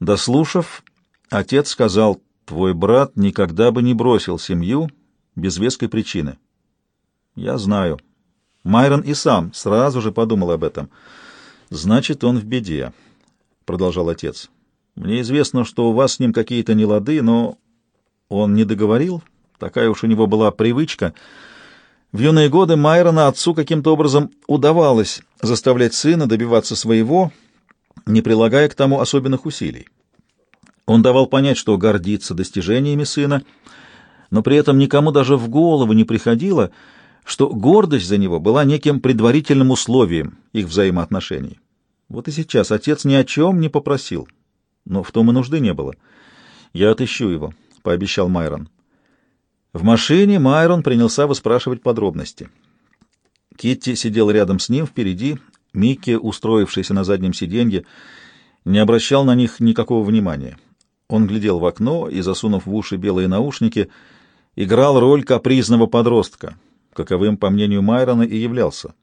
Дослушав, отец сказал, «Твой брат никогда бы не бросил семью без веской причины». «Я знаю». Майрон и сам сразу же подумал об этом. «Значит, он в беде», — продолжал отец. «Мне известно, что у вас с ним какие-то нелады, но он не договорил. Такая уж у него была привычка. В юные годы Майрона отцу каким-то образом удавалось заставлять сына добиваться своего, не прилагая к тому особенных усилий. Он давал понять, что гордится достижениями сына, но при этом никому даже в голову не приходило, что гордость за него была неким предварительным условием их взаимоотношений. Вот и сейчас отец ни о чем не попросил, но в том и нужды не было. «Я отыщу его», — пообещал Майрон. В машине Майрон принялся выспрашивать подробности. Китти сидел рядом с ним впереди, Микки, устроившийся на заднем сиденье, не обращал на них никакого внимания. Он глядел в окно и, засунув в уши белые наушники, играл роль капризного подростка, каковым, по мнению Майрона, и являлся.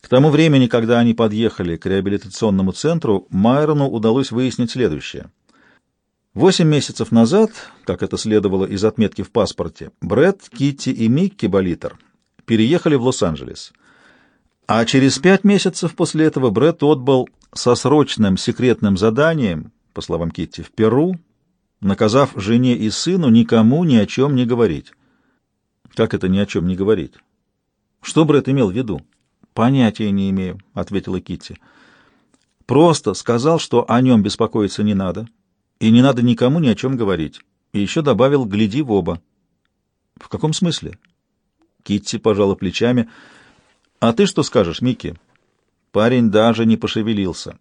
К тому времени, когда они подъехали к реабилитационному центру, Майрону удалось выяснить следующее. Восемь месяцев назад, как это следовало из отметки в паспорте, Брэд, Китти и Микки Болитер переехали в Лос-Анджелес. А через пять месяцев после этого Брэд отбыл со срочным секретным заданием, по словам Китти, в Перу, наказав жене и сыну никому ни о чем не говорить. Как это ни о чем не говорить? Что Брэд имел в виду? Понятия не имею, ответила Китти. Просто сказал, что о нем беспокоиться не надо, и не надо никому ни о чем говорить. И еще добавил «гляди в оба». В каком смысле? Китти пожала плечами. А ты что скажешь, Микки? Парень даже не пошевелился.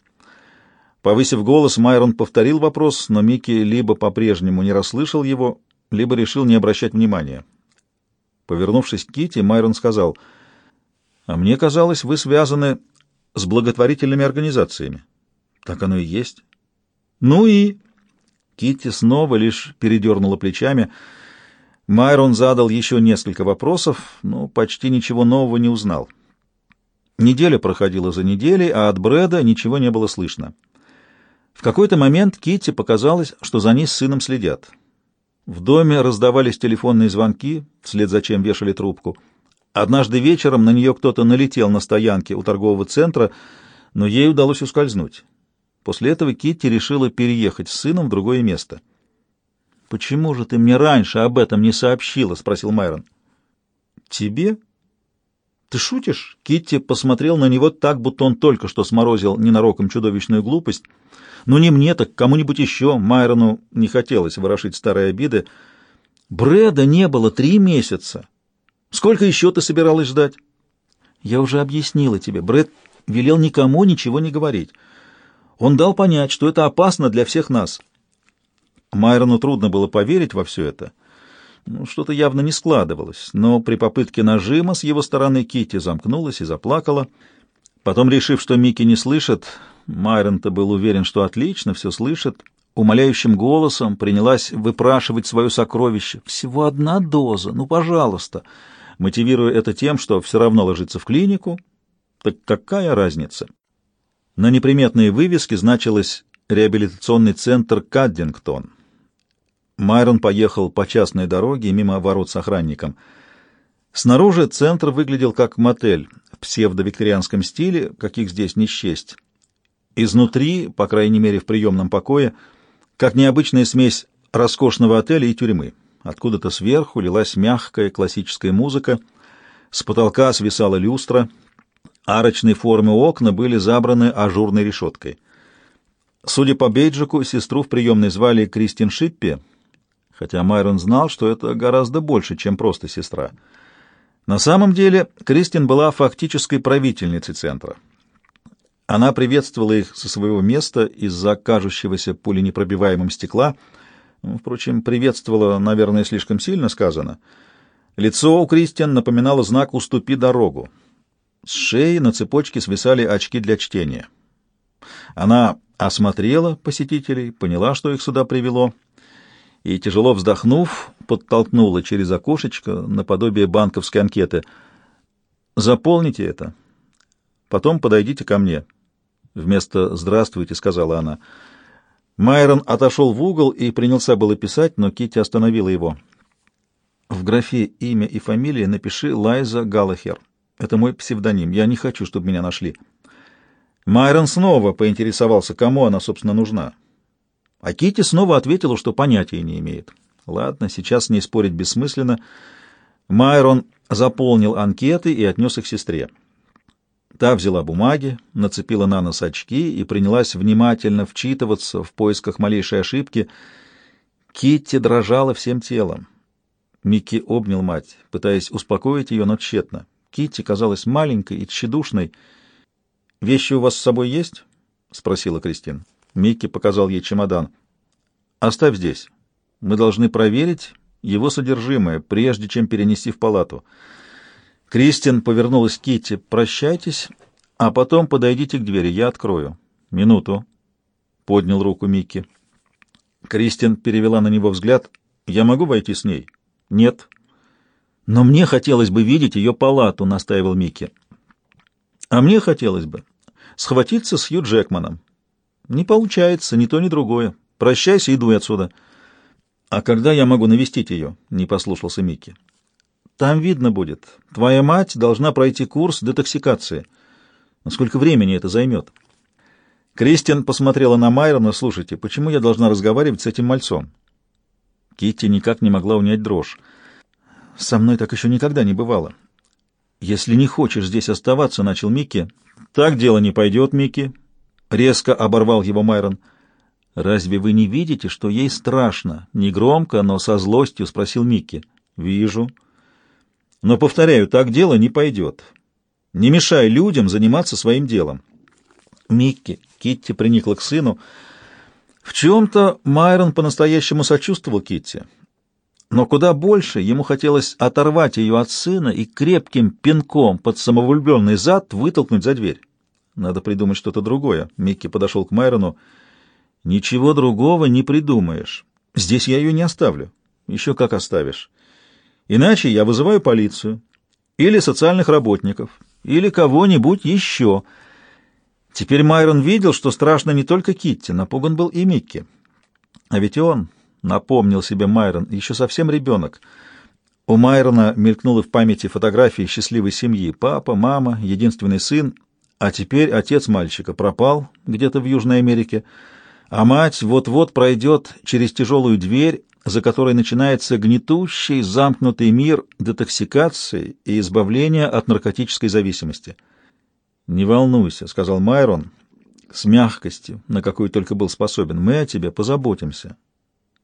Повысив голос, Майрон повторил вопрос, но Микки либо по-прежнему не расслышал его, либо решил не обращать внимания. Повернувшись к Кити, Майрон сказал, «А мне казалось, вы связаны с благотворительными организациями». «Так оно и есть». «Ну и...» Кити снова лишь передернула плечами. Майрон задал еще несколько вопросов, но почти ничего нового не узнал. Неделя проходила за неделей, а от Брэда ничего не было слышно. В какой-то момент Китти показалось, что за ней с сыном следят. В доме раздавались телефонные звонки, вслед за чем вешали трубку. Однажды вечером на нее кто-то налетел на стоянке у торгового центра, но ей удалось ускользнуть. После этого Китти решила переехать с сыном в другое место. «Почему же ты мне раньше об этом не сообщила?» — спросил Майрон. «Тебе?» «Ты шутишь?» Китти посмотрел на него так, будто он только что сморозил ненароком чудовищную глупость. «Ну не мне, так кому-нибудь еще». Майрону не хотелось ворошить старые обиды. «Брэда не было три месяца. Сколько еще ты собиралась ждать?» «Я уже объяснила тебе. Брэд велел никому ничего не говорить. Он дал понять, что это опасно для всех нас». Майрону трудно было поверить во все это. Ну, что-то явно не складывалось, но при попытке нажима с его стороны Кити замкнулась и заплакала. Потом, решив, что Микки не слышит, Майрон-то был уверен, что отлично все слышит, умоляющим голосом принялась выпрашивать свое сокровище. «Всего одна доза, ну, пожалуйста!» мотивируя это тем, что все равно ложится в клинику. Так какая разница? На неприметной вывеске значилось «Реабилитационный центр Каддингтон». Майрон поехал по частной дороге мимо ворот с охранником. Снаружи центр выглядел как мотель в псевдовикторианском стиле, каких здесь не счесть. Изнутри, по крайней мере в приемном покое, как необычная смесь роскошного отеля и тюрьмы. Откуда-то сверху лилась мягкая классическая музыка, с потолка свисала люстра, арочной формы окна были забраны ажурной решеткой. Судя по бейджику, сестру в приемной звали Кристин Шиппи — хотя Майрон знал, что это гораздо больше, чем просто сестра. На самом деле Кристин была фактической правительницей центра. Она приветствовала их со своего места из-за кажущегося пуленепробиваемым стекла. Ну, впрочем, приветствовала, наверное, слишком сильно сказано. Лицо у Кристин напоминало знак «Уступи дорогу». С шеи на цепочке свисали очки для чтения. Она осмотрела посетителей, поняла, что их сюда привело — и, тяжело вздохнув, подтолкнула через окошечко наподобие банковской анкеты. «Заполните это. Потом подойдите ко мне». Вместо «здравствуйте» сказала она. Майрон отошел в угол и принялся было писать, но Китти остановила его. В графе имя и фамилия напиши Лайза Галлахер. Это мой псевдоним. Я не хочу, чтобы меня нашли. Майрон снова поинтересовался, кому она, собственно, нужна. А Китти снова ответила, что понятия не имеет. Ладно, сейчас с ней спорить бессмысленно. Майрон заполнил анкеты и отнес их сестре. Та взяла бумаги, нацепила на нос очки и принялась внимательно вчитываться в поисках малейшей ошибки. Китти дрожала всем телом. Микки обнял мать, пытаясь успокоить ее, но тщетно. Китти казалась маленькой и тщедушной. «Вещи у вас с собой есть?» — спросила Кристин. Микки показал ей чемодан. «Оставь здесь. Мы должны проверить его содержимое, прежде чем перенести в палату». Кристин повернулась к Китти. «Прощайтесь, а потом подойдите к двери, я открою». «Минуту», — поднял руку Микки. Кристин перевела на него взгляд. «Я могу войти с ней?» «Нет». «Но мне хотелось бы видеть ее палату», — настаивал Микки. «А мне хотелось бы схватиться с Ю Джекманом». «Не получается, ни то, ни другое. Прощайся и дуй отсюда». «А когда я могу навестить ее?» — не послушался Микки. Там видно будет. Твоя мать должна пройти курс детоксикации. Насколько времени это займет? Кристиан посмотрела на Майрона. Слушайте, почему я должна разговаривать с этим мальцом? Китти никак не могла унять дрожь. Со мной так еще никогда не бывало. Если не хочешь здесь оставаться, начал Микки. Так дело не пойдет, Микки. Резко оборвал его Майрон. Разве вы не видите, что ей страшно? Негромко, но со злостью спросил Микки. Вижу. Но, повторяю, так дело не пойдет. Не мешай людям заниматься своим делом. Микки, Китти приникла к сыну. В чем-то Майрон по-настоящему сочувствовал Китти. Но куда больше ему хотелось оторвать ее от сына и крепким пинком под самовлюбленный зад вытолкнуть за дверь. Надо придумать что-то другое. Микки подошел к Майрону. «Ничего другого не придумаешь. Здесь я ее не оставлю». «Еще как оставишь. Иначе я вызываю полицию или социальных работников, или кого-нибудь еще. Теперь Майрон видел, что страшно не только Китти, напуган был и Микки. А ведь он, напомнил себе Майрон, еще совсем ребенок. У Майрона мелькнула в памяти фотографии счастливой семьи. Папа, мама, единственный сын, а теперь отец мальчика пропал где-то в Южной Америке, а мать вот-вот пройдет через тяжелую дверь за которой начинается гнетущий, замкнутый мир детоксикации и избавления от наркотической зависимости. «Не волнуйся», — сказал Майрон с мягкостью, на какую только был способен, — «мы о тебе позаботимся.